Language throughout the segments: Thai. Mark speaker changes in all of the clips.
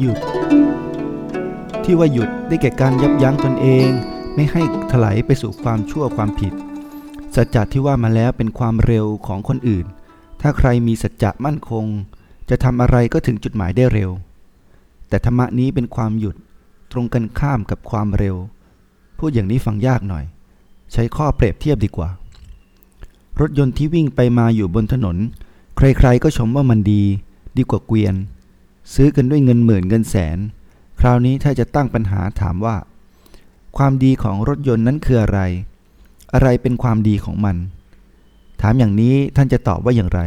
Speaker 1: หยุด ที่ว่าหยุดได้แก่การยับยั้งตนเอง ไม่ให้ถลายไปสู่ความชั่วความผิด สัจจะที่ว่ามาแล้วเป็นความเร็วของคนอื่น ถ้าใครมีสัจจะมั่นคง จะทำอะไรก็ถึงจุดหมายได้เร็ว แต่ธรรมะนี้เป็นความหยุดตรงกันข้ามกับความเร็ว พูดอย่างนี้ฟังยากหน่อย ใช้ข้อเปรียบเทียบดีกว่า รถยนต์ที่วิ่งไปมาอยู่บนถนน ใครๆก็ชมว่ามันดี ดีกว่าเกวียน ซื้อกันด้วยเงินหมื่นเงินแสน คราวนี้ถ้าจะตั้งปัญหาถามว่า ความดีของรถยนต์นั้นคืออะไร อะไรเป็นความดีของมัน ถามอย่างนี้ท่านจะตอบว่าอย่างไร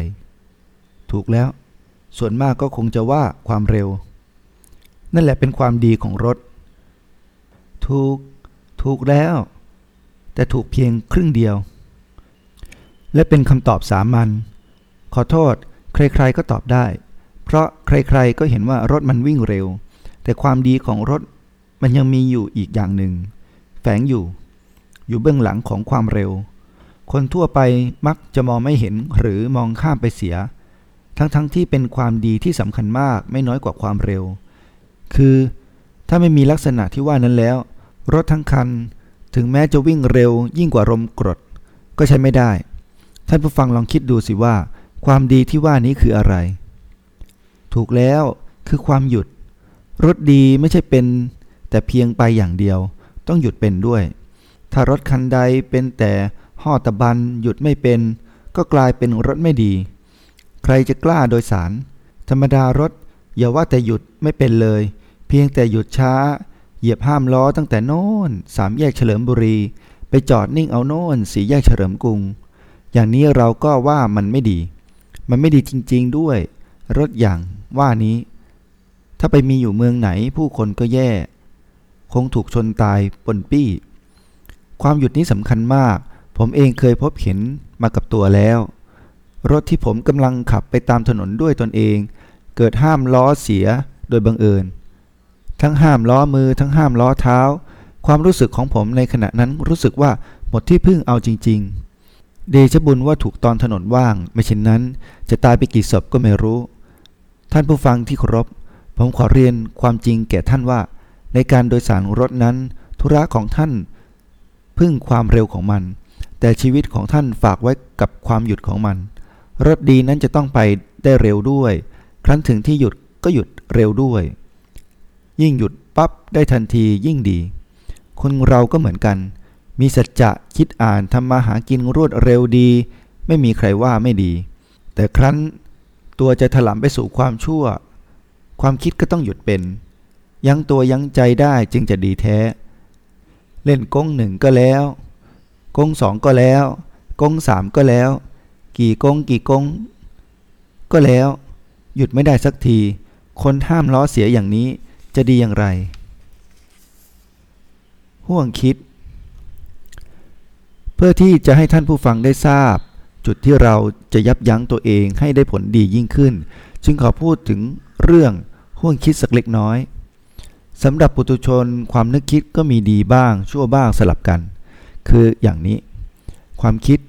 Speaker 1: ถูกแล้ว ส่วนมากก็คงจะว่าความเร็ว นั่นแหละเป็นความดีของรถ ถูก ถูกแล้ว แต่ถูกเพียงครึ่งเดียว และเป็นคำตอบสามัญขอโทษ ใครๆก็ตอบได้ เพราะใครๆก็เห็นว่ารถมันวิ่งเร็ว แต่ความดีของรถมันยังมีอยู่อีกอย่างหนึ่ง แฝงอยู่ อยู่เบื้องหลังของความเร็ว คนทั่วไปมักจะมองไม่เห็นหรือมองข้ามไปเสีย ทั้งๆทที่เป็นความดีที่สำคัญมากไม่น้อยกว่าความเร็ว คือถ้าไม่มีลักษณะที่ว่านั้นแล้ว รถทั้งคัน ถึงแม้จะวิ่งเร็วยิ่งกว่าลมกรด ก็ใช้ไม่ได้ ท่านผู้ฟังลองคิดดูสิว่า ความดีที่ว่านี้คืออะไร ถูกแล้วคือความหยุดรถดีไม่ใช่เป็น แต่เพียงไปอย่างเดียว ต้องหยุดเป็นด้วย ถ้ารถคันใดเป็นแต่ห่อตะบันหยุดไม่เป็น ก็กลายเป็นรถไม่ดี ใครจะกล้าโดยสาร ธรรมดารถอย่าว่าแต่หยุดไม่เป็นเลย เพียงแต่หยุดช้า เหยียบห้ามล้อตั้งแต่โน่นสามแยกเฉลิมบุรี ไปจอดนิ่งเอาโน่นสีแยกเฉลิมกรุง อย่างนี้เราก็ว่ามันไม่ดี มันไม่ดีจริง ๆด้วย รถอย่าง ว่านี้ ถ้าไปมีอยู่เมืองไหนผู้คนก็แย่ คงถูกชนตายปนปี้ ความหยุดนี้สำคัญมาก ผมเองเคยพบเห็นมากับตัวแล้ว รถที่ผมกำลังขับไปตามถนนด้วยตนเอง เกิดห้ามล้อเสียโดยบังเอิญ ทั้งห้ามล้อมือทั้งห้ามล้อเท้า ความรู้สึกของผมในขณะนั้นรู้สึกว่าหมดที่พึ่งเอาจริง ๆ เดชบุญว่าถูกตอนถนนว่าง ไม่เช่นนั้น จะตายไปกี่ศพก็ไม่รู้ ท่านผู้ฟังที่เคารพ ผมขอเรียนความจริงแก่ท่านว่า ในการโดยสารรถนั้น ธุระของท่าน พึ่งความเร็วของมัน แต่ชีวิตของท่านฝากไว้กับความหยุดของมัน รถดีนั้นจะต้องไปได้เร็วด้วย ครั้นถึงที่หยุดก็หยุดเร็วด้วย ยิ่งหยุดปั๊บได้ทันทียิ่งดี คนเราก็เหมือนกัน มีสัจจะคิดอ่านทำมาหากินรวดเร็วดี ไม่มีใครว่าไม่ดี แต่ครั้น ตัวจะถลำไปสู่ความชั่ว ความคิดก็ต้องหยุดเป็น ยั้งตัวยั้งใจได้จึงจะดีแท้ เล่นกงหนึ่งก็แล้วกงสองก็แล้วกงสามก็แล้ว กี่กงกี่กงก็แล้ว หยุดไม่ได้สักที คนห้ามล้อเสียอย่างนี้จะดีอย่างไร ห่วงคิด เพื่อที่จะให้ท่านผู้ฟังได้ทราบ จุดที่เราจะยับยั้งตัวเองให้ได้ผลดียิ่งขึ้น จึงขอพูดถึงเรื่องห่วงคิดสักเล็กน้อยสำหรับปุถุชนความนึกคิดก็มีดีบ้างชั่วบ้างสลับกัน คืออย่างนี้ ความคิด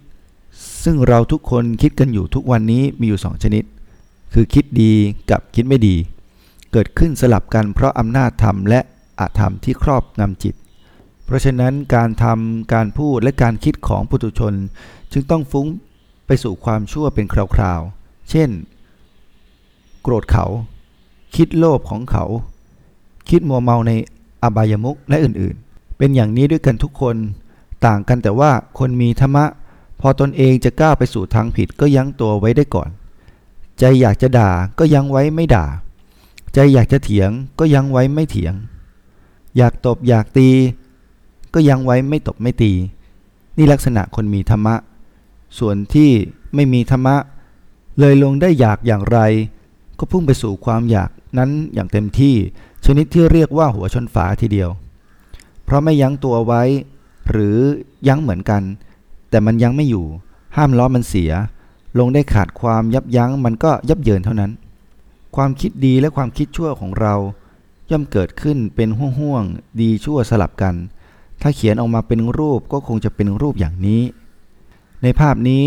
Speaker 1: ซึ่งเราทุกคนคิดกันอยู่ทุกวันนี้มีอยู่สองชนิด คือคิดดีกับคิดไม่ดี เกิดขึ้นสลับกันเพราะอำนาจธรรมและอาธรรมที่ครอบงำจิต เพราะฉะนั้นการทำการพูดและการคิดของปุถุชน จึงต้องฟุ้ง ไปสู่ความชั่วเป็นคราวๆ เช่น โกรธเขา คิดโลภของเขา คิดมัวเมาในอบายมุขและอื่นๆ เป็นอย่างนี้ด้วยกันทุกคนต่างกันแต่ว่าคนมีธรรมะ พอตนเองจะก้าวไปสู่ทางผิดก็ยั้งตัวไว้ได้ก่อน ใจอยากจะด่าก็ยั้งไว้ไม่ด่า ใจอยากจะเถียงก็ยั้งไว้ไม่เถียง อยากตบอยากตี ก็ยั้งไว้ไม่ตบไม่ตี นี่ลักษณะคนมีธรรมะ ส่วนที่ไม่มีธรรมะ เลยลงได้อยากอย่างไร ก็พุ่งไปสู่ความอยากนั้นอย่างเต็มที่ชนิดที่เรียกว่าหัวชนฝาทีเดียว เพราะไม่ยั้งตัวไว้ หรือยั้งเหมือนกัน แต่มันยั้งไม่อยู่ ห้ามล้อมันเสีย ลงได้ขาดความยับยั้งมันก็ยับเยินเท่านั้น ความคิดดีและความคิดชั่วของเรา ย่อมเกิดขึ้นเป็นห่วงๆดีชั่วสลับกัน ถ้าเขียนออกมาเป็นรูปก็คงจะเป็นรูปอย่างนี้ ในภาพนี้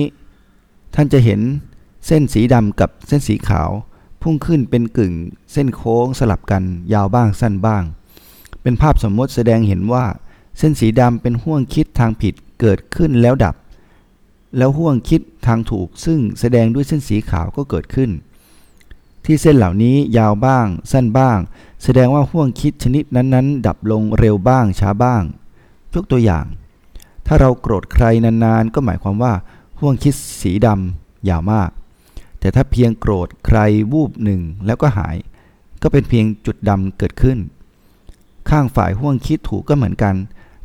Speaker 1: ท่านจะเห็นเส้นสีดำกับเส้นสีขาว พุ่งขึ้นเป็นกึ่งเส้นโค้งสลับกันยาวบ้างสั้นบ้าง เป็นภาพสมมติแสดงเห็นว่า เส้นสีดำเป็นห่วงคิดทางผิดเกิดขึ้นแล้วดับ แล้วห่วงคิดทางถูกซึ่งแสดงด้วยเส้นสีขาวก็เกิดขึ้น ที่เส้นเหล่านี้ยาวบ้าง สั้นบ้าง แสดงว่าห่วงคิดชนิดนั้นๆ ดับลงเร็วบ้างช้าบ้างยกตัวอย่าง ถ้าเราโกรธใครนานๆ ก็หมายความว่าห่วงคิดสีดำยาวมาก แต่ถ้าเพียงโกรธใครวูบหนึ่งแล้วก็หาย ก็เป็นเพียงจุดดำเกิดขึ้น ข้างฝ่ายห่วงคิดถูกก็เหมือนกัน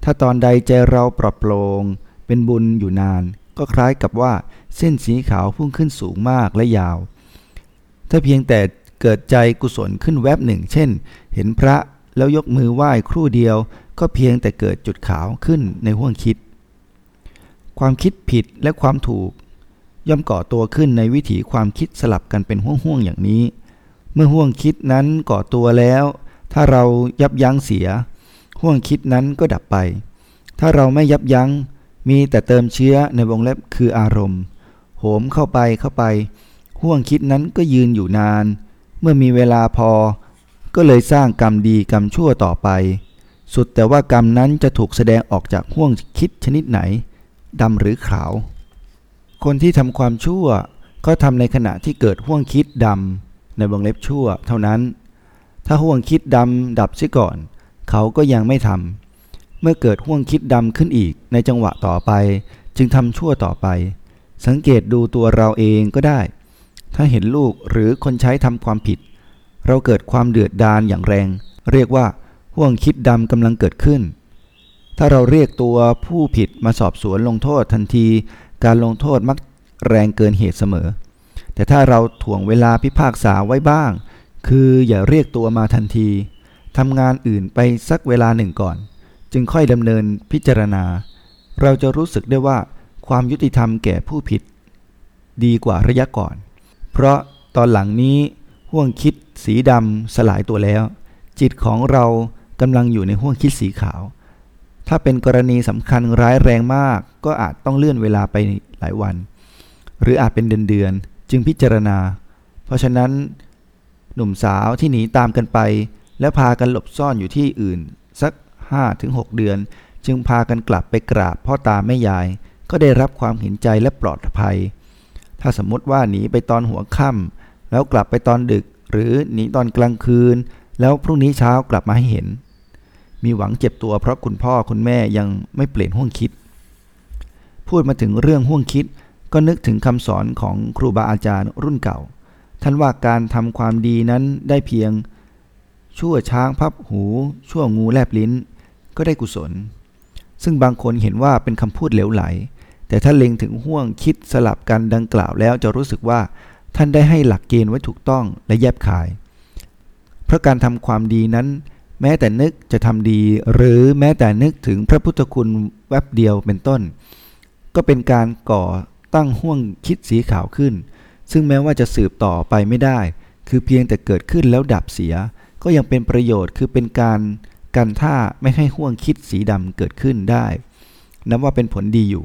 Speaker 1: ถ้าตอนใดใจเราปลอดโปร่งเป็นบุญอยู่นาน ก็คล้ายกับว่าเส้นสีขาวพุ่งขึ้นสูงมากและยาว ถ้าเพียงแต่เกิดใจกุศลขึ้นแวบหนึ่ง เช่น เห็นพระแล้วยกมือไหว้ครู่เดียว ก็เพียงแต่เกิดจุดขาวขึ้นในห่วงคิด ความคิดผิดและความถูก ย่อมก่อตัวขึ้นในวิถีความคิดสลับกันเป็นห่วงๆอย่างนี้ เมื่อห่วงคิดนั้นก่อตัวแล้ว ถ้าเรายับยั้งเสีย ห่วงคิดนั้นก็ดับไป ถ้าเราไม่ยับยัง้ง มีแต่เติมเชื้อในวงเล็บคืออารมณ์ โหมเข้าไปเข้าไป ห่วงคิดนั้นก็ยืนอยู่นาน เมื่อมีเวลาพอ ก็เลยสร้างกรรมดีกรรมชั่วต่อไป สุดแต่ว่ากรรมนั้นจะถูกแสดงออกจากห่วงคิดชนิดไหน ดำหรือขาว คนที่ทำความชั่วก็ทำในขณะที่เกิดห่วงคิดดำในวงเล็บชั่ว เท่านั้น ถ้าห่วงคิดดำดับเสียก่อน เขาก็ยังไม่ทำเมื่อเกิดห่วงคิดดำขึ้นอีกในจังหวะต่อไป จึงทำชั่วต่อไป สังเกตดูตัวเราเองก็ได้ ถ้าเห็นลูกหรือคนใช้ทำความผิด เราเกิดความเดือดดาลอย่างแรง เรียกว่าห่วงคิดดำกำลังเกิดขึ้น ถ้าเราเรียกตัวผู้ผิดมาสอบสวนลงโทษทันที การลงโทษมักแรงเกินเหตุเสมอ แต่ถ้าเราถ่วงเวลาพิพากษาไว้บ้าง คืออย่าเรียกตัวมาทันทีทำงานอื่นไปสักเวลาหนึ่งก่อน จึงค่อยดำเนินพิจารณา เราจะรู้สึกได้ว่าความยุติธรรมแก่ผู้ผิด ดีกว่าระยะก่อน เพราะตอนหลังนี้ห่วงคิดสีดำสลายตัวแล้ว จิตของเรากำลังอยู่ในห่วงคิดสีขาว ถ้าเป็นกรณีสำคัญร้ายแรงมาก ก็อาจต้องเลื่อนเวลาไปหลายวัน หรืออาจเป็นเดือนๆจึงพิจารณา เพราะฉะนั้น หนุ่มสาวที่หนีตามกันไป แล้วพากันหลบซ่อนอยู่ที่อื่น สัก 5-6 เดือน จึงพากันกลับไปกราบพ่อตาแม่ยาย ก็ได้รับความเห็นใจและปลอดภัย ถ้าสมมติว่าหนีไปตอนหัวค่ำแล้วกลับไปตอนดึก หรือหนีตอนกลางคืน แล้วพรุ่งนี้เช้ากลับมาให้เห็น มีหวังเจ็บตัวเพราะคุณพ่อคุณแม่ยังไม่เปลี่ยนห่วงคิด พูดมาถึงเรื่องห่วงคิด ก็นึกถึงคำสอนของครูบาอาจารย์รุ่นเก่า ท่านว่าการทำความดีนั้นได้เพียง ชั่วช้างพับหู ชั่วงูแลบลิ้น ก็ได้กุศล ซึ่งบางคนเห็นว่าเป็นคำพูดเหลวไหล แต่ถ้าเล็งถึงห่วงคิดสลับกันดังกล่าวแล้วจะรู้สึกว่าท่านได้ให้หลักเกณฑ์ไว้ถูกต้องและแยบคาย เพราะการทำความดีนั้น แม้แต่นึกจะทำดี หรือแม้แต่นึกถึงพระพุทธคุณแวบเดียวเป็นต้น ก็เป็นการก่อตั้งห่วงคิดสีขาวขึ้น ซึ่งแม้ว่าจะสืบต่อไปไม่ได้ คือเพียงแต่เกิดขึ้นแล้วดับเสีย ก็ยังเป็นประโยชน์คือเป็นการกันท่าไม่ให้ห่วงคิดสีดำเกิดขึ้นได้ นับว่าเป็นผลดีอยู่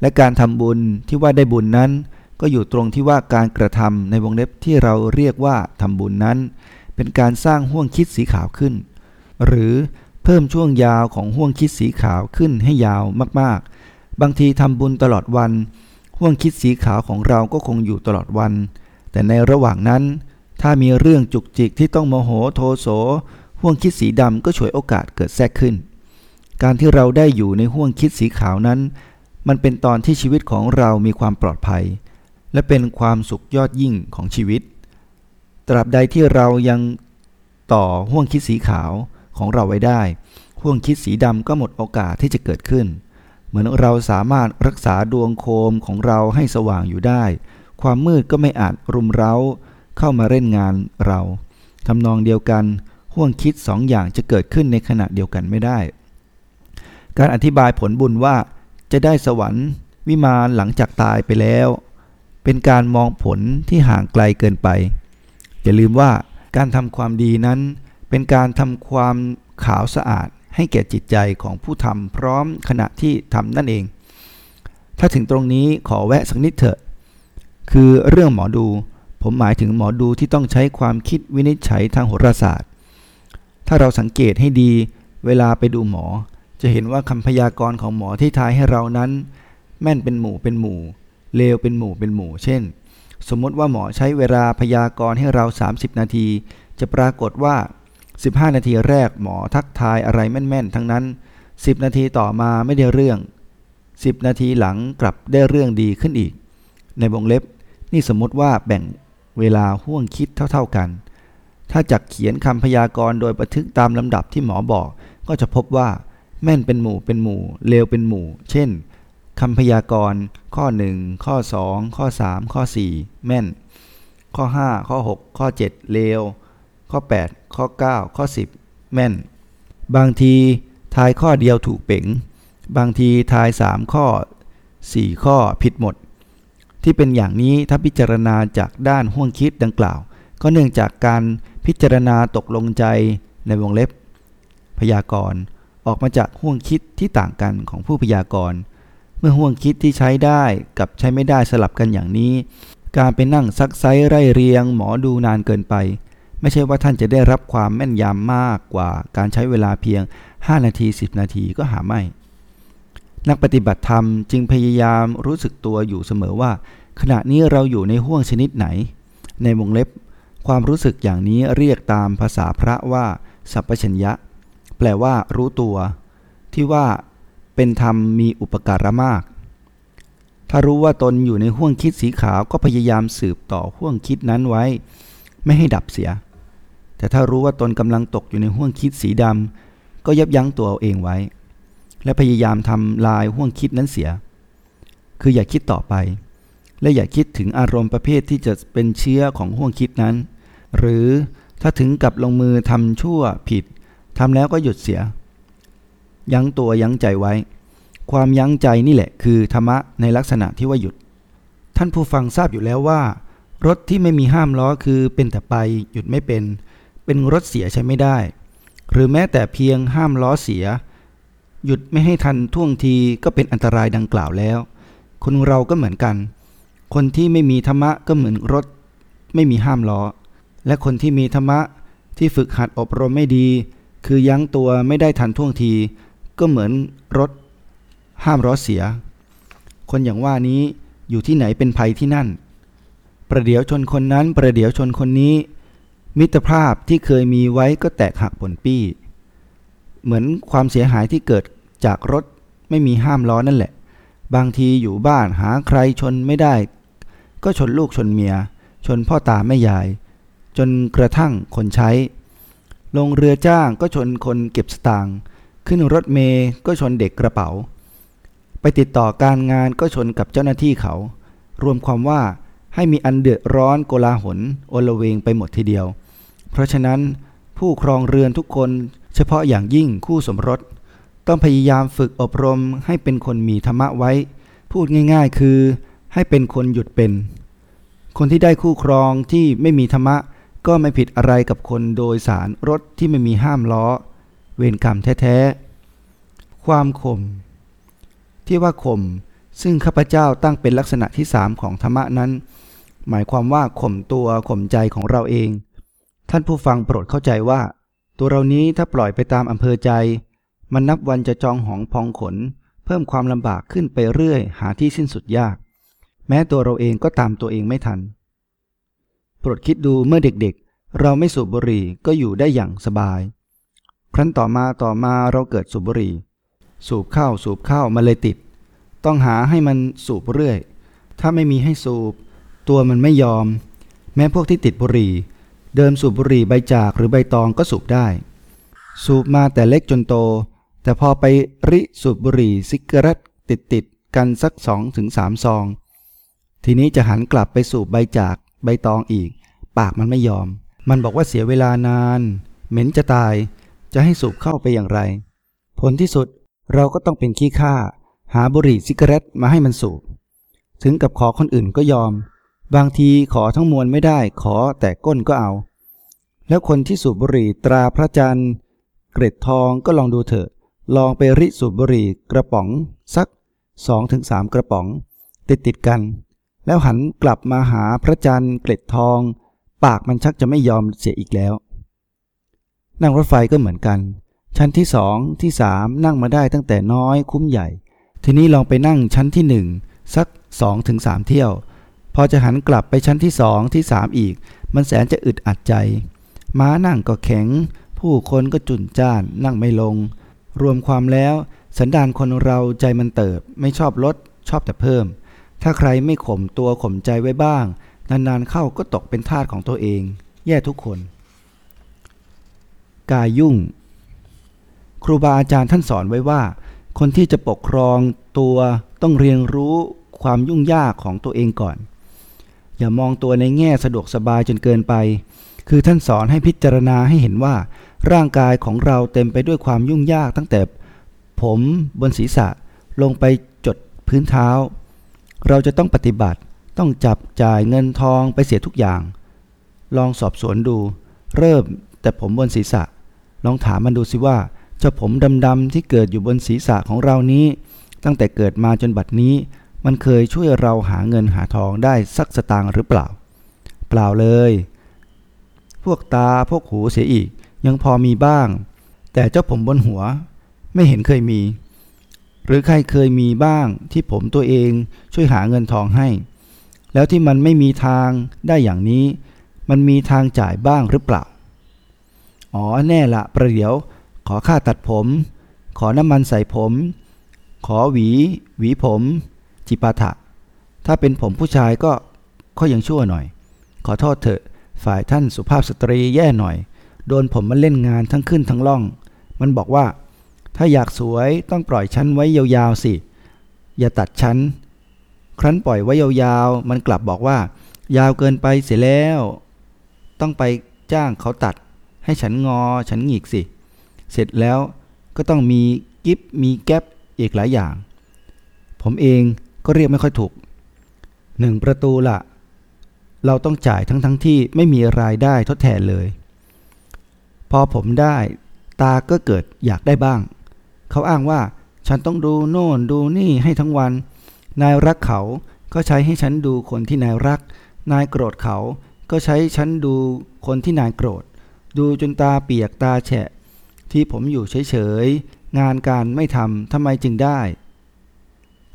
Speaker 1: และการทำบุญที่ว่าได้บุญนั้น ก็อยู่ตรงที่ว่าการกระทำในวงเล็บที่เราเรียกว่าทำบุญนั้น เป็นการสร้างห่วงคิดสีขาวขึ้น หรือเพิ่มช่วงยาวของห่วงคิดสีขาวขึ้นให้ยาวมากๆ บางทีทำบุญตลอดวัน ห่วงคิดสีขาวของเราก็คงอยู่ตลอดวัน แต่ในระหว่างนั้น ถ้ามีเรื่องจุกจิกที่ต้องโมโหโทโสห่วงคิดสีดำก็ฉวยโอกาสเกิดแทรกขึ้น การที่เราได้อยู่ในห่วงคิดสีขาวนั้น มันเป็นตอนที่ชีวิตของเรามีความปลอดภัย และเป็นความสุขยอดยิ่งของชีวิต ตราบใดที่เรายังต่อห่วงคิดสีขาวของเราไว้ได้ ห่วงคิดสีดำก็หมดโอกาสที่จะเกิดขึ้น เหมือนเราสามารถรักษาดวงโคมของเราให้สว่างอยู่ได้ ความมืดก็ไม่อาจรุมเร้าเข้ามาเล่นงานเราทำนองเดียวกัน ห่วงคิดสองอย่างจะเกิดขึ้นในขณะเดียวกันไม่ได้ การอธิบายผลบุญว่าจะได้สวรรค์วิมานหลังจากตายไปแล้ว เป็นการมองผลที่ห่างไกลเกินไป อย่าลืมว่าการทำความดีนั้น เป็นการทำความขาวสะอาดให้แก่จิตใจของผู้ทำพร้อมขณะที่ทำนั่นเอง ถ้าถึงตรงนี้ขอแวะสักนิดเถอะ คือเรื่องหมอดู ผมหมายถึงหมอดูที่ต้องใช้ความคิดวินิจฉัยทางโหราศาสตร์ ถ้าเราสังเกตให้ดี เวลาไปดูหมอ จะเห็นว่าคำพยากรณ์ของหมอที่ทายให้เรานั้น แม่นเป็นหมู่เป็นหมู่เลวเป็นหมู่เป็นหมู่ เช่น สมมติว่าหมอใช้เวลาพยากรณ์ให้เรา 30 นาที จะปรากฏว่า 15 นาทีแรกหมอทักทายอะไรแม่นๆ ทั้งนั้น 10 นาทีต่อมาไม่ได้เรื่อง 10 นาทีหลังกลับได้เรื่องดีขึ้นอีก ในวงเล็บนี่สมมติว่าแบ่งเวลาห่วงคิดเท่าๆกัน ถ้าจักเขียนคำพยากรณ์โดยบันทึกตามลำดับที่หมอบอก ก็จะพบว่า แม่นเป็นหมู่เป็นหมู่เลวเป็นหมู่ เช่น คำพยากรณ์ข้อ 1 ข้อ 2 ข้อ 3 ข้อ 4 แม่น ข้อ 5 ข้อ 6 ข้อ 7 เลว ข้อ 8 ข้อ 9 ข้อ 10 แม่น บางทีทายข้อเดียวถูกเป๋ง บางทีทาย 3 ข้อ 4 ข้อผิดหมด ที่เป็นอย่างนี้ถ้าพิจารณาจากด้านห่วงคิดดังกล่าว ก็เนื่องจากการพิจารณาตกลงใจในวงเล็บ พยากรณ์ออกมาจากห่วงคิดที่ต่างกันของผู้พยากรณ์ เมื่อห่วงคิดที่ใช้ได้กับใช้ไม่ได้สลับกันอย่างนี้ การไปนั่งซักไซไร่เรียง หมอดูนานเกินไป ไม่ใช่ว่าท่านจะได้รับความแม่นยำมากกว่าการใช้เวลาเพียง 5 นาที 10 นาทีก็หาไม่ นักปฏิบัติธรรมจึงพยายามรู้สึกตัวอยู่เสมอว่า ขณะนี้เราอยู่ในห่วงชนิดไหน ในวงเล็บ ความรู้สึกอย่างนี้เรียกตามภาษาพระว่า สัพพัญญะ แปลว่ารู้ตัว ที่ว่า เป็นธรรมมีอุปการะมาก ถ้ารู้ว่าตนอยู่ในห่วงคิดสีขาวก็พยายามสืบต่อห่วงคิดนั้นไว้ ไม่ให้ดับเสีย แต่ถ้ารู้ว่าตนกำลังตกอยู่ในห่วงคิดสีดำก็ยับยั้งตัวเองไว้ และพยายามทำลายห่วงคิดนั้นเสีย คืออย่าคิดต่อไป และอย่าคิดถึงอารมณ์ประเภทที่จะเป็นเชื้อของห่วงคิดนั้น หรือถ้าถึงกับลงมือทำชั่วผิดทำแล้วก็หยุดเสีย ยั้งตัวยั้งใจไว้ ความยั้งใจนี่แหละคือธรรมะในลักษณะที่ว่าหยุด ท่านผู้ฟังทราบอยู่แล้วว่า รถที่ไม่มีห้ามล้อคือเป็นแต่ไปหยุดไม่เป็น เป็นรถเสียใช้ไม่ได้ หรือแม้แต่เพียงห้ามล้อเสีย หยุดไม่ให้ทันท่วงทีก็เป็นอันตรายดังกล่าวแล้ว คนเราก็เหมือนกัน คนที่ไม่มีธรรมะก็เหมือนรถ ไม่มีห้ามล้อ และคนที่มีธรรมะที่ฝึกหัดอบรมไม่ดี คือยั้งตัวไม่ได้ทันท่วงที ก็เหมือนรถห้ามล้อเสีย คนอย่างว่านี้อยู่ที่ไหนเป็นภัยที่นั่น ประเดี๋ยวชนคนนั้นประเดี๋ยวชนคนนี้ มิตรภาพที่เคยมีไว้ก็แตกหักผลปี้ เหมือนความเสียหายที่เกิดจากรถไม่มีห้ามล้อนั่นแหละ บางทีอยู่บ้านหาใครชนไม่ได้ ก็ชนลูกชนเมีย ชนพ่อตาแม่ยาย จนกระทั่งคนใช้ ลงเรือจ้างก็ชนคนเก็บสตางค์ ขึ้นรถเมย์ก็ชนเด็กกระเป๋า ไปติดต่อการงานก็ชนกับเจ้าหน้าที่เขา รวมความว่าให้มีอันเดือดร้อนโกลาหลโอลเวงไปหมดทีเดียว เพราะฉะนั้นผู้ครองเรือนทุกคนเฉพาะอย่างยิ่งคู่สมรส ต้องพยายามฝึกอบรมให้เป็นคนมีธรรมะไว้ พูดง่ายๆคือ ให้เป็นคนหยุดเป็น คนที่ได้คู่ครองที่ไม่มีธรรมะ ก็ไม่ผิดอะไรกับคนโดยสารรถที่ไม่มีห้ามล้อ เวรกรรมแท้ๆ ความข่มที่ว่าข่มซึ่งข้าพเจ้าตั้งเป็นลักษณะที่สามของธรรมะนั้น หมายความว่าข่มตัวข่มใจของเราเอง ท่านผู้ฟังโปรดเข้าใจว่า ตัวเรานี้ถ้าปล่อยไปตามอำเภอใจ มันนับวันจะจองหองพองขน เพิ่มความลำบากขึ้นไปเรื่อย หาที่สิ้นสุดยาก แม้ตัวเราเองก็ตามตัวเองไม่ทัน โปรดคิดดูเมื่อเด็กๆ เราไม่สูบบุหรี่ก็อยู่ได้อย่างสบาย ครั้นต่อมาต่อมาเราเกิดสูบบุหรี่ สูบเข้าสูบเข้ามาเลยติด ต้องหาให้มันสูบเรื่อย ถ้าไม่มีให้สูบ ตัวมันไม่ยอม แม้พวกที่ติดบุหรี่ เดิมสูบบุหรี่ใบจากหรือใบตองก็สูบได้ สูบมาแต่เล็กจนโต แต่พอไปริสูบบุหรี่ cigarette ติดติดกันสักสองถึงสามซอง ทีนี้จะหันกลับไปสูบใบจากใบตองอีก ปากมันไม่ยอม มันบอกว่าเสียเวลานาน เหม็นจะตาย จะให้สูบเข้าไปอย่างไร ผลที่สุดเราก็ต้องเป็นขี้ข้าหาบุหรี่ซิกเรตมาให้มันสูบ ถึงกับขอคนอื่นก็ยอม บางทีขอทั้งมวลไม่ได้ขอแต่ก้นก็เอา แล้วคนที่สูบบุหรี่ตราพระจันทร์ เกร็ดทองก็ลองดูเถอะ ลองไปริสูบบุหรี่กระป๋องสัก 2-3 กระป๋อง ติดติดกันแแล้วหันกลับมาหาพระจันทร์เกล็ดทอง ปากมันชักจะไม่ยอมเสียอีกแล้ว นั่งรถไฟก็เหมือนกัน ชั้นที่สองที่สามนั่งมาได้ตั้งแต่น้อยคุ้มใหญ่ ทีนี้ลองไปนั่งชั้นที่หนึ่งสักสองถึงสามเที่ยว พอจะหันกลับไปชั้นที่สองที่สามอีก มันแสนจะอึดอัดใจ ม้านั่งก็แข็ง ผู้คนก็จุนจ้านนั่งไม่ลง รวมความแล้วสันดานคนเราใจมันเติบ ไม่ชอบลดชอบแต่เพิ่ม ถ้าใครไม่ข่มตัวข่มใจไว้บ้าง นานๆเข้าก็ตกเป็นทาสของตัวเอง แย่ทุกคน กายยุ่ง ครูบาอาจารย์ท่านสอนไว้ว่า คนที่จะปกครองตัวต้องเรียนรู้ความยุ่งยากของตัวเองก่อน อย่ามองตัวในแง่สะดวกสบายจนเกินไป คือท่านสอนให้พิจารณาให้เห็นว่า ร่างกายของเราเต็มไปด้วยความยุ่งยากตั้งแต่ ผมบนศีรษะลงไปจดพื้นเท้า เราจะต้องปฏิบัติต้องจับจ่ายเงินทองไปเสียทุกอย่าง ลองสอบสวนดู เริ่มแต่ผมบนศีรษะ ลองถามมันดูสิว่า เจ้าผมดำๆที่เกิดอยู่บนศีรษะของเรานี้ ตั้งแต่เกิดมาจนบัดนี้ มันเคยช่วยเราหาเงินหาทองได้สักสตางค์หรือเปล่า เปล่าเลย พวกตาพวกหูเสียอีก ยังพอมีบ้าง แต่เจ้าผมบนหัว ไม่เห็นเคยมี หรือใครเคยมีบ้างที่ผมตัวเองช่วยหาเงินทองให้ แล้วที่มันไม่มีทางได้อย่างนี้ มันมีทางจ่ายบ้างหรือเปล่า อ๋อแน่ละประเดี๋ยว ขอค่าตัดผม ขอน้ำมันใส่ผม ขอหวี หวีผม จิปาถะ ถ้าเป็นผมผู้ชายก็ก็ยังชั่วหน่อย ขอโทษเถอะ ฝ่ายท่านสุภาพสตรีแย่หน่อย โดนผมมาเล่นงานทั้งขึ้นทั้งล่อง มันบอกว่า ถ้าอยากสวยต้องปล่อยชั้นไว้ยาวๆสิ อย่าตัดชั้นครั้นปล่อยไว้ยาวๆ มันกลับบอกว่า ยาวเกินไปเสียแล้ว ต้องไปจ้างเขาตัด ให้ฉันงอฉันหงิกสิ เสร็จแล้วก็ต้องมีกิฟมีแก๊ปอีกหลายอย่าง ผมเองก็เรียกไม่ค่อยถูกหนึ่งประตูละเราต้องจ่ายทั้งทั้งที่ไม่มีรายได้ทดแทนเลย พอผมได้ตาก็เกิดอยากได้บ้าง เขาอ้างว่าฉันต้องดูโน่นดูนี่ให้ทั้งวัน นายรักเขาก็ใช้ให้ฉันดูคนที่นายรัก นายโกรธเขาก็ใช้ฉันดูคนที่นายโกรธ ดูจนตาเปียกตาแฉะ ที่ผมอยู่เฉยๆ งานการไม่ทำทำไมจึงได้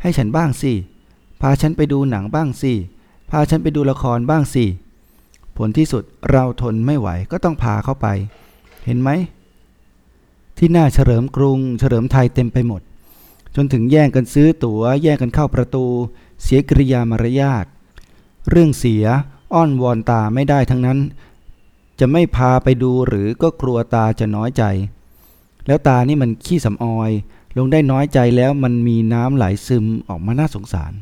Speaker 1: ให้ฉันบ้างสิ พาฉันไปดูหนังบ้างสิ พาฉันไปดูละครบ้างสิ ผลที่สุดเราทนไม่ไหวก็ต้องพาเขาไป เห็นไหม ที่หน้าเฉลิมกรุง เฉลิมไทยเต็มไปหมด จนถึงแย่งกันซื้อตัว๋ว แย่งกันเข้าประตู เสียกริยามารยาท เรื่องเสียอ้อนวอนตาไม่ได้ทั้งนั้น จะไม่พาไปดูหรือก็กลัวตาจะน้อยใจ แล้วตานี่มันขี้สำออย ลงได้น้อยใจแล้วมันมีน้ำไหลซึมออกมาน่าสงสาร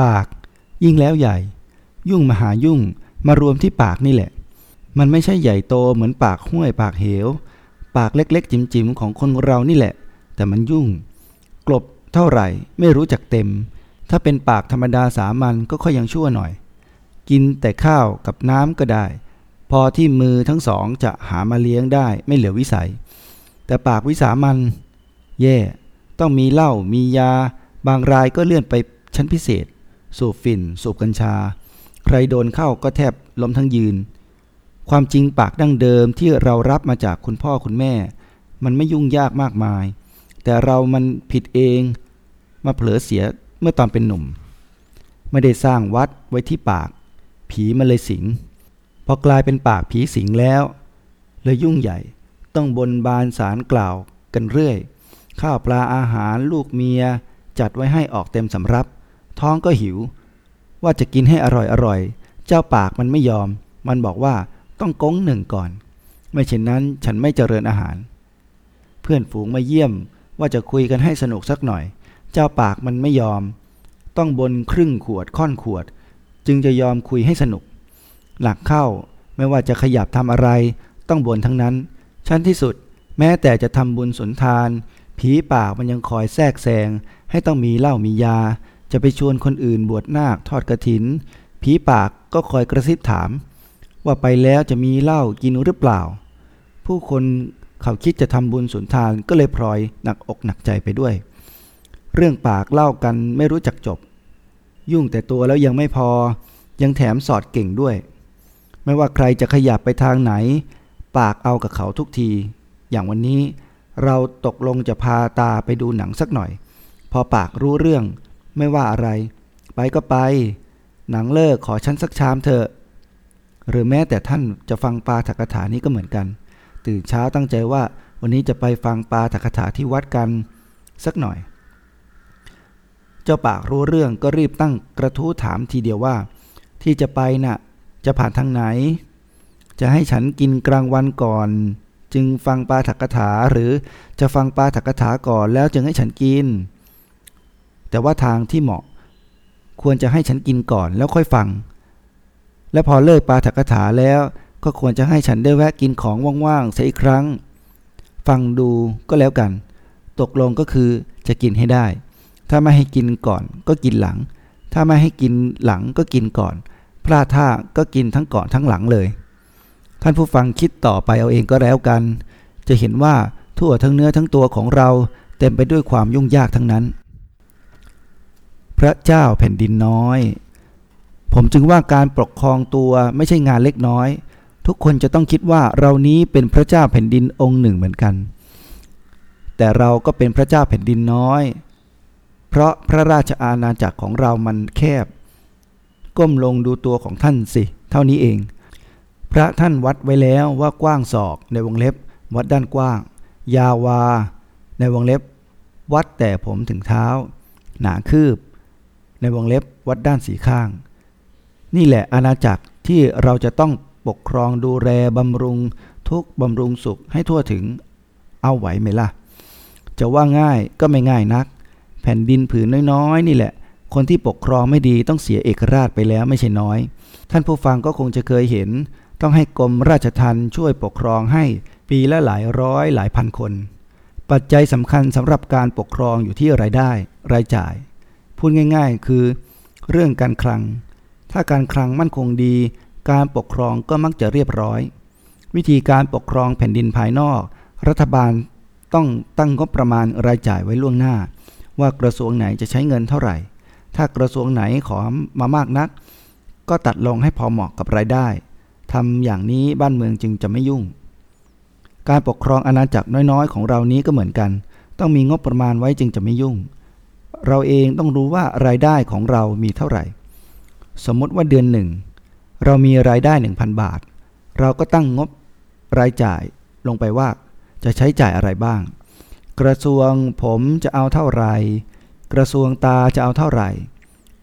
Speaker 1: ปากยิ่งแล้วใหญ่ ยุ่งมหายุ่งมารวมที่ปากนี่แหละ มันไม่ใช่ใหญ่โตเหมือนปากห้วยปากเหว ปากเล็กๆ จิ๋มๆของคนเรานี่แหละ แต่มันยุ่ง กลบเท่าไหร่ไม่รู้จักเต็ม ถ้าเป็นปากธรรมดาสามัญก็ค่อยยังชั่วหน่อย กินแต่ข้าวกับน้ำก็ได้ พอที่มือทั้งสองจะหามาเลี้ยงได้ไม่เหลือวิสัย แต่ปากวิสามันแย่ต้องมีเหล้ามียา บางรายก็เลื่อนไปชั้นพิเศษ สูบฝิ่น สูบกัญชา ใครโดนเข้าก็แทบล้มทั้งยืน ความจริงปากดั้งเดิมที่เรารับมาจากคุณพ่อคุณแม่ มันไม่ยุ่งยากมากมาย แต่เรามันผิดเองมาเผลอเสียเมื่อตอนเป็นหนุ่ม ไม่ได้สร้างวัดไว้ที่ปาก ผีมาเลยสิง พอกลายเป็นปากผีสิงแล้วเลยยุ่งใหญ่ต้องบนบานสารกล่าวกันเรื่อย ข้าวปลาอาหารลูกเมียจัดไว้ให้ออกเต็มสำรับ ท้องก็หิว ว่าจะกินให้อร่อยอร่อย เจ้าปากมันไม่ยอม มันบอกว่าต้องก้งหนึ่งก่อน ไม่เช่นนั้นฉันไม่เจริญอาหาร เพื่อนฝูงมาเยี่ยมว่าจะคุยกันให้สนุกสักหน่อย เจ้าปากมันไม่ยอม ต้องบนครึ่งขวดค่อนขวด จึงจะยอมคุยให้สนุก หลักเข้าไม่ว่าจะขยับทำอะไรต้องบนทั้งนั้น ชั้นที่สุด แม้แต่จะทำบุญสุนทาน ผีปากมันยังคอยแทรกแซงให้ต้องมีเหล้ามียา จะไปชวนคนอื่นบวชนาคทอดกระถิน ผีปากก็คอยกระซิบถาม ว่าไปแล้วจะมีเหล้ากินหรือเปล่า ผู้คนเขาคิดจะทำบุญสุนทานก็เลยพลอยหนักอกหนักใจไปด้วย เรื่องปากเล่ากันไม่รู้จักจบ ยุ่งแต่ตัวแล้วยังไม่พอยังแถมสอดเก่งด้วย ไม่ว่าใครจะขยับไปทางไหน ปากเอากับเขาทุกที อย่างวันนี้เราตกลงจะพาตาไปดูหนังสักหน่อย พอปากรู้เรื่อง ไม่ว่าอะไร ไปก็ไป หนังเลิกขอฉันสักชามเถอะ หรือแม้แต่ท่านจะฟังปาถกถานี้ก็เหมือนกัน ตื่นเช้าตั้งใจว่าวันนี้จะไปฟังปาถกถาที่วัดกันสักหน่อย เจ้าปากรู้เรื่องก็รีบตั้งกระทู้ถามทีเดียวว่า ที่จะไปน่ะ จะผ่านทางไหน จะให้ฉันกินกลางวันก่อน จึงฟังปาถกถาหรือจะฟังปาถกถาก่อนแล้วจึงให้ฉันกิน แต่ว่าทางที่เหมาะ ควรจะให้ฉันกินก่อนแล้วค่อยฟัง และพอเลิกปาถกถาแล้วก็ควรจะให้ฉันได้แวะกินของว่างๆเสียอีกครั้ง ฟังดูก็แล้วกัน ตกลงก็คือจะกินให้ได้ ถ้าไม่ให้กินก่อนก็กินหลัง ถ้าไม่ให้กินหลังก็กินก่อน พลาดท่าก็กินทั้งก่อนทั้งหลังเลย ท่านผู้ฟังคิดต่อไปเอาเองก็แล้วกัน จะเห็นว่าทั่วทั้งเนื้อทั้งตัวของเราเต็มไปด้วยความยุ่งยากทั้งนั้น พระเจ้าแผ่นดินน้อย ผมจึงว่าการปกครองตัวไม่ใช่งานเล็กน้อย ทุกคนจะต้องคิดว่าเรานี้เป็นพระเจ้าแผ่นดินองค์หนึ่งเหมือนกัน แต่เราก็เป็นพระเจ้าแผ่นดินน้อย เพราะพระราชอาณาจักรของเรามันแคบ ก้มลงดูตัวของท่านสิ เท่านี้เอง พระท่านวัดไว้แล้วว่ากว้างศอกในวงเล็บ วัดด้านกว้าง ยาวา ในวงเล็บ วัดแต่ผมถึงเท้า หนาคืบ ในวงเล็บวัดด้านสีข้าง นี่แหละอาณาจักรที่เราจะต้องปกครองดูแลบำรุงทุกบำรุงสุขให้ทั่วถึงเอาไหวไหมล่ะ จะว่าง่ายก็ไม่ง่ายนัก แผ่นดินผืนน้อยๆ นี่แหละ คนที่ปกครองไม่ดีต้องเสียเอกราชไปแล้วไม่ใช่น้อย ท่านผู้ฟังก็คงจะเคยเห็น ต้องให้กรมราชทัณฑ์ช่วยปกครองให้ปีละหลายร้อยหลายพันคน ปัจจัยสำคัญสำหรับการปกครองอยู่ที่รายได้ รายจ่าย พูดง่าย ๆ คือ เรื่องการคลัง ถ้าการคลังมั่นคงดี การปกครองก็มักจะเรียบร้อย วิธีการปกครองแผ่นดินภายนอก รัฐบาลต้องตั้งงบประมาณรายจ่ายไว้ล่วงหน้า ว่ากระทรวงไหนจะใช้เงินเท่าไหร่ ถ้ากระทรวงไหนขอมามากนัก ก็ตัดลงให้พอเหมาะกับรายได้ทำอย่างนี้บ้านเมืองจึงจะไม่ยุ่ง การปกครองอาณาจักรน้อยๆ ของเรานี้ก็เหมือนกัน ต้องมีงบประมาณไว้จึงจะไม่ยุ่ง เราเองต้องรู้ว่ารายได้ของเรามีเท่าไหร่ สมมติว่าเดือนหนึ่ง เรามีรายได้ 1,000 บาท เราก็ตั้งงบรายจ่ายลงไปว่าจะใช้จ่ายอะไรบ้าง กระทรวงผมจะเอาเท่าไหร่ กระทรวงตาจะเอาเท่าไหร่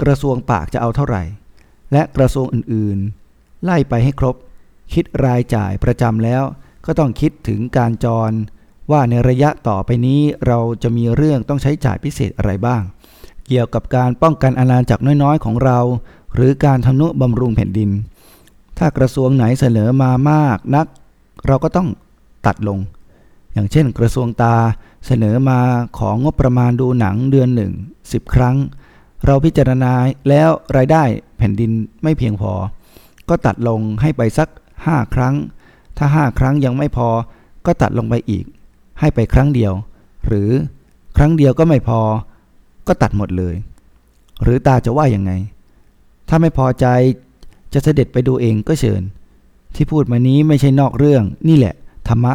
Speaker 1: กระทรวงปากจะเอาเท่าไหร่ และกระทรวงอื่นๆ ไล่ไปให้ครบ คิดรายจ่ายประจำแล้ว ก็ต้องคิดถึงการจร ว่าในระยะต่อไปนี้เราจะมีเรื่องต้องใช้จ่ายพิเศษอะไรบ้าง เกี่ยวกับการป้องกันอาณาจักรน้อยๆ ของเรา หรือการทำนุบำรุงแผ่นดิน ถ้ากระทรวงไหนเสนอมามากนัก เราก็ต้องตัดลง อย่างเช่น กระทรวงตา เสนอมาของงบประมาณดูหนังเดือนหนึ่งสิบครั้ง เราพิจารณาแล้วรายได้แผ่นดินไม่เพียงพอ ก็ตัดลงให้ไปสักห้าครั้ง ถ้าห้าครั้งยังไม่พอ ก็ตัดลงไปอีก ให้ไปครั้งเดียว หรือครั้งเดียวก็ไม่พอ ก็ตัดหมดเลย หรือตาจะว่ายังไง ถ้าไม่พอใจจะเสด็จไปดูเองก็เชิญ ที่พูดมานี้ไม่ใช่นอกเรื่องนี่แหละธรรมะ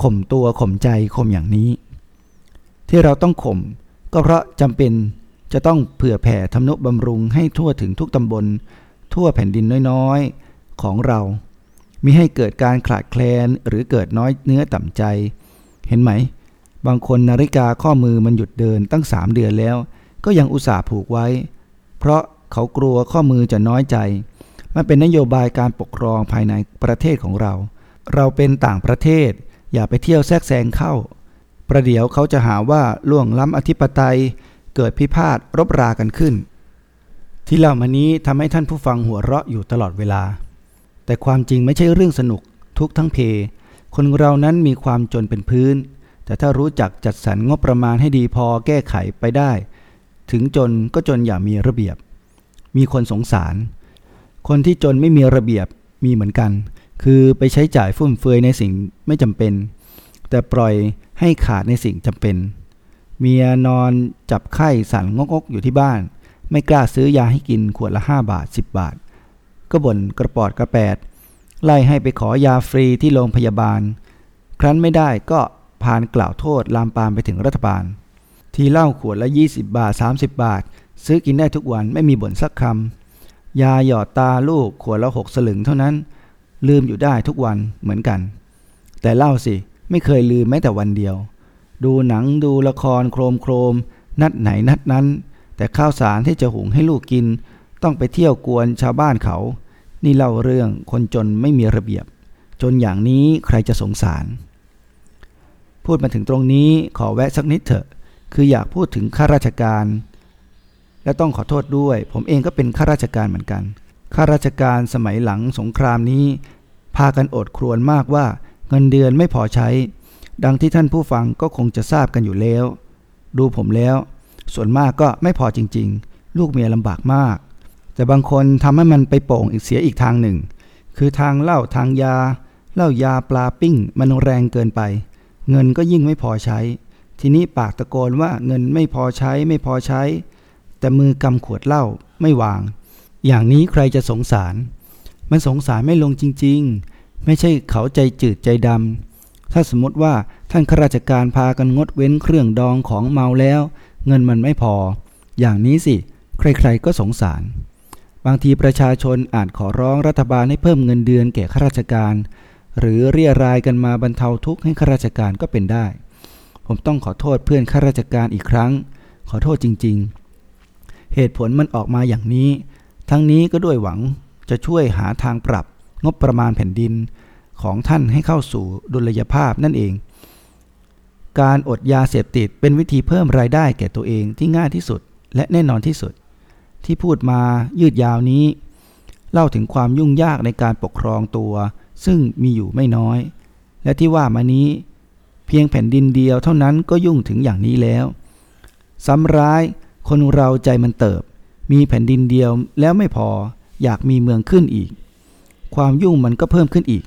Speaker 1: ข่มตัวข่มใจข่มอย่างนี้ ที่เราต้องข่มก็เพราะจำเป็นจะต้องเผื่อแผ่ทำนุบำรุงให้ทั่วถึงทุกตำบล ทั่วแผ่นดินน้อยๆของเรามิให้เกิดการขาดแคลนหรือเกิดน้อยเนื้อต่ำใจ เห็นไหม บางคนนาฬิกาข้อมือมันหยุดเดินตั้งสามเดือนแล้ว ก็ยังอุตส่าห์ผูกไว้ เพราะเขากลัวข้อมือจะน้อยใจ มันเป็นนโยบายการปกครองภายในประเทศของเรา เราเป็นต่างประเทศ อย่าไปเที่ยวแทรกแซงเข้า ประเดี๋ยวเขาจะหาว่าล่วงล้ำอธิปไตย เกิดพิพาทรบรากันขึ้น ที่เล่ามานี้ทำให้ท่านผู้ฟังหัวเราะอยู่ตลอดเวลา แต่ความจริงไม่ใช่เรื่องสนุกทุกทั้งเพ คนเรานั้นมีความจนเป็นพื้น แต่ถ้ารู้จักจัดสรรงบประมาณให้ดีพอแก้ไขไปได้ ถึงจนก็จนอย่างมีระเบียบ มีคนสงสาร คนที่จนไม่มีระเบียบมีเหมือนกัน คือไปใช้จ่ายฟุ่มเฟือยในสิ่งไม่จำเป็น แต่ปล่อยให้ขาดในสิ่งจำเป็น เมียนอนจับไข้สั่นงกๆอยู่ที่บ้าน ไม่กล้าซื้อยาให้กินขวดละ 5 บาท 10 บาท ก็บ่นกระปอดกระแปด ไล่ให้ไปขอยาฟรีที่โรงพยาบาล ครั้นไม่ได้ก็พานกล่าวโทษลามปามไปถึงรัฐบาล ทีเหล้าขวดละ 20 บาท 30 บาท ซื้อกินได้ทุกวันไม่มีบ่นสักคำยาหยอดตาลูกขวดละหกสลึงเท่านั้น ลืมอยู่ได้ทุกวันเหมือนกัน แต่เล้าสิไม่เคยลืมแม้แต่วันเดียว ดูหนังดูละครโครมโครม นัดไหนนัดนั้น แต่ข้าวสารที่จะหุงให้ลูกกิน ต้องไปเที่ยวกวนชาวบ้านเขา นี่เล่าเรื่องคนจนไม่มีระเบียบ จนอย่างนี้ใครจะสงสาร พูดมาถึงตรงนี้ขอแวะสักนิดเถอะ คืออยากพูดถึงข้าราชการ และต้องขอโทษด้วย ผมเองก็เป็นข้าราชการเหมือนกัน ข้าราชการสมัยหลังสงครามนี้ พากันอดครวญมากว่าเงินเดือนไม่พอใช้ ดังที่ท่านผู้ฟังก็คงจะทราบกันอยู่แล้ว ดูผมแล้ว ส่วนมากก็ไม่พอจริง ๆ ลูกเมียลำบากมาก แต่บางคนทำให้มันไปโป่งอีกเสียอีกทางหนึ่ง คือทางเหล้าทางยาเหล้ายาปลาปิ้ง มันแรงเกินไป เงินก็ยิ่งไม่พอใช้ ทีนี้ปากตะโกนว่าเงินไม่พอใช้ไม่พอใช้ แต่มือกำขวดเหล้าไม่วาง อย่างนี้ใครจะสงสาร มันสงสารไม่ลงจริง ๆ ไม่ใช่เขาใจจืดใจดำ ถ้าสมมติว่าท่านข้าราชการพากันงดเว้นเครื่องดองของเมาแล้ว เงินมันไม่พอ อย่างนี้สิ ใครๆก็สงสาร บางทีประชาชนอาจขอร้องรัฐบาลให้เพิ่มเงินเดือนแก่ข้าราชการ หรือเรียรายกันมาบรรเทาทุกข์ให้ข้าราชการก็เป็นได้ ผมต้องขอโทษเพื่อนข้าราชการอีกครั้ง ขอโทษจริง ๆ เหตุผลมันออกมาอย่างนี้ ทั้งนี้ก็ด้วยหวังจะช่วยหาทางปรับงบประมาณแผ่นดินของท่านให้เข้าสู่ดุลยภาพนั่นเอง การอดยาเสพติดเป็นวิธีเพิ่มรายได้แก่ตัวเองที่ง่ายที่สุดและแน่นอนที่สุด ที่พูดมายืดยาวนี้ เล่าถึงความยุ่งยากในการปกครองตัว ซึ่งมีอยู่ไม่น้อย และที่ว่ามานี้ เพียงแผ่นดินเดียวเท่านั้นก็ยุ่งถึงอย่างนี้แล้ว ซ้ำร้ายคนเราใจมันเติบ มีแผ่นดินเดียวแล้วไม่พออยากมีเมืองขึ้นอีก ความยุ่งมันก็เพิ่มขึ้นอีก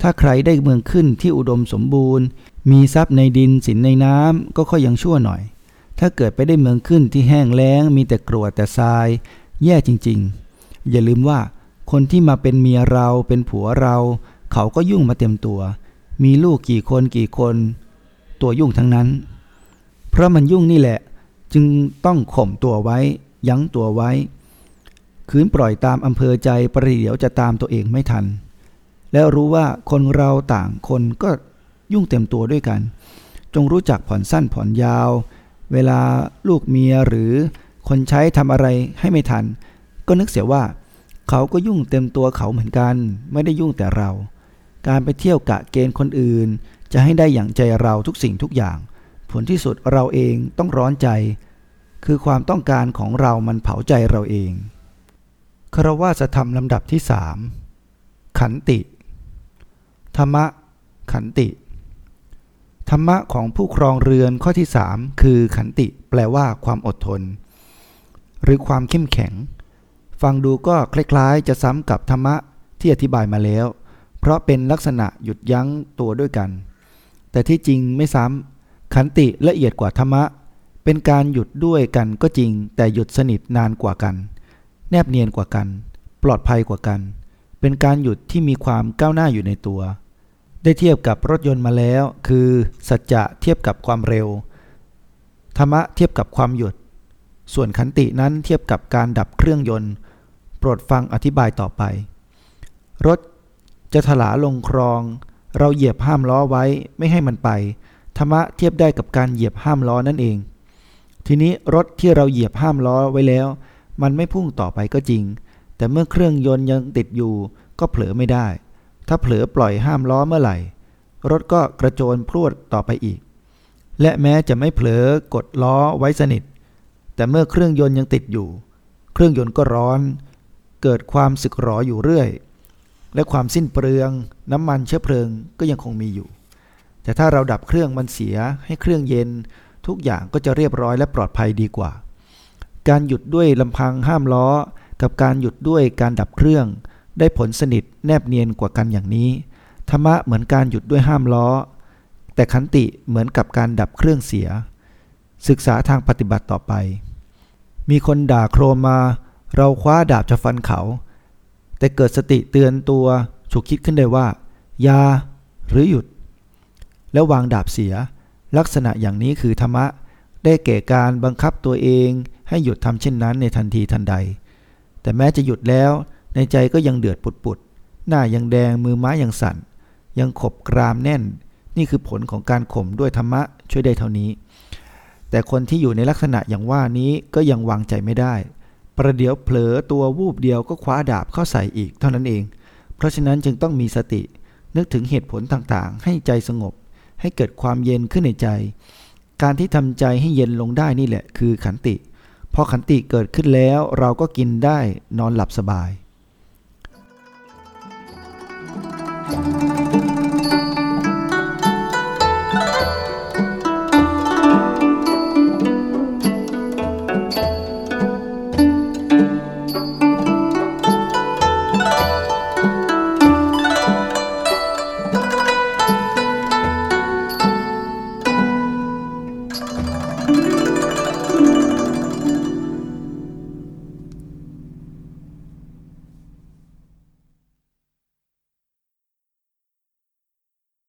Speaker 1: ถ้าใครได้เมืองขึ้นที่อุดมสมบูรณ์ มีทรัพย์ในดินสินในน้ำก็ค่อยยังชั่วหน่อย ถ้าเกิดไปได้เมืองขึ้นที่แห้งแล้ง มีแต่กรวดแต่ทราย แย่จริงๆ อย่าลืมว่าคนที่มาเป็นเมียเราเป็นผัวเรา เขาก็ยุ่งมาเต็มตัว มีลูกกี่คนกี่คน ตัวยุ่งทั้งนั้น เพราะมันยุ่งนี่แหละ จึงต้องข่มตัวไว้ ยั้งตัวไว้ คืนปล่อยตามอำเภอใจประเดี๋ยวจะตามตัวเองไม่ทัน แล้วรู้ว่าคนเราต่างคนก็ยุ่งเต็มตัวด้วยกัน จงรู้จักผ่อนสั้นผ่อนยาว เวลาลูกเมียหรือคนใช้ทำอะไรให้ไม่ทัน ก็นึกเสียว่า เขาก็ยุ่งเต็มตัวเขาเหมือนกัน ไม่ได้ยุ่งแต่เรา การไปเที่ยวกะเกณฑ์คนอื่น จะให้ได้อย่างใจเราทุกสิ่งทุกอย่าง ผลที่สุดเราเองต้องร้อนใจ คือความต้องการของเรามันเผาใจเราเองคารวะธรรมลำดับที่สามขันติ ธรรมะ ขันติ ธรรมะของผู้ครองเรือนข้อที่สามคือขันติ แปลว่าความอดทน หรือความเข้มแข็ง ฟังดูก็คล้ายๆ จะซ้ำกับธรรมะที่อธิบายมาแล้ว เพราะเป็นลักษณะหยุดยั้งตัวด้วยกัน แต่ที่จริงไม่ซ้ำขันติละเอียดกว่าธรรมะ เป็นการหยุดด้วยกันก็จริง แต่หยุดสนิทนานกว่ากัน แนบเนียนกว่ากัน ปลอดภัยกว่ากัน เป็นการหยุดที่มีความก้าวหน้าอยู่ในตัว ได้เทียบกับรถยนต์มาแล้ว คือ สัจจะเทียบกับความเร็ว ธรรมะเทียบกับความหยุด ส่วนขันตินั้นเทียบกับการดับเครื่องยนต์ โปรดฟังอธิบายต่อไป รถจะถลาลงคลอง เราเหยียบห้ามล้อไว้ไม่ให้มันไป ธรรมะเทียบได้กับการเหยียบห้ามล้อนั่นเอง ทีนี้รถที่เราเหยียบห้ามล้อไว้แล้ว มันไม่พุ่งต่อไปก็จริง แต่เมื่อเครื่องยนต์ยังติดอยู่ก็เผลอไม่ได้ ถ้าเผลอปล่อยห้ามล้อเมื่อไหร่ รถก็กระโจนพรวดต่อไปอีก และแม้จะไม่เผลอกดล้อไว้สนิท แต่เมื่อเครื่องยนต์ยังติดอยู่ เครื่องยนต์ก็ร้อน เกิดความสึกหรออยู่เรื่อย และความสิ้นเปลืองน้ำมันเชื้อเพลิงก็ยังคงมีอยู่ แต่ถ้าเราดับเครื่องมันเสียให้เครื่องเย็น ทุกอย่างก็จะเรียบร้อยและปลอดภัยดีกว่า การหยุดด้วยลำพังห้ามล้อ กับการหยุดด้วยการดับเครื่อง ได้ผลสนิทแนบเนียนกว่ากันอย่างนี้ ธรรมะเหมือนการหยุดด้วยห้ามล้อ แต่ขันติเหมือนกับการดับเครื่องเสีย ศึกษาทางปฏิบัติต่อไป มีคนด่าโครมมา เราคว้าดาบจะฟันเขา แต่เกิดสติเตือนตัวฉุกคิดขึ้นได้ว่า ยา หรือหยุด แล้ววางดาบเสีย ลักษณะอย่างนี้คือธรรมะ ได้แก่การบังคับตัวเองให้หยุดทำเช่นนั้นในทันทีทันใด แต่แม้จะหยุดแล้ว ในใจก็ยังเดือดปุดๆ หน้ายังแดงมือไม้ยังสั่น ยังขบกรามแน่น นี่คือผลของการข่มด้วยธรรมะช่วยได้เท่านี้ แต่คนที่อยู่ในลักษณะอย่างว่านี้ก็ยังวางใจไม่ได้ ประเดี๋ยวเผลอตัววูบเดียวก็คว้าดาบเข้าใส่อีกเท่านั้นเอง เพราะฉะนั้นจึงต้องมีสตินึกถึงเหตุผลต่างๆ ให้ใจสงบ ให้เกิดความเย็นขึ้นในใจ การที่ทำใจให้เย็นลงได้นี่แหละคือขันติ พอขันติเกิดขึ้นแล้วเราก็กินได้นอนหลับสบาย
Speaker 2: Thank you.